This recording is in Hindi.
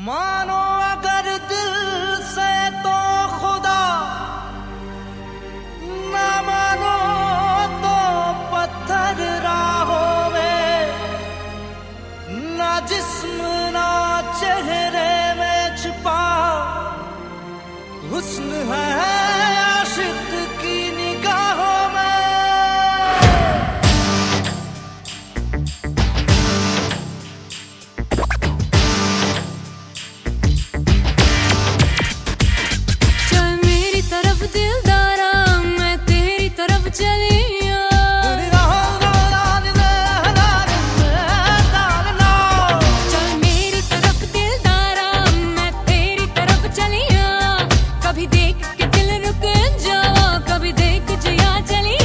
मानो अगर दिल से तो खुदा, न मानो तो पत्थर राहों में, न जिस्म, ना चेहरे में छुपा, हुस्न है आशिक। दिल रुक जाओ कभी देख जिया चली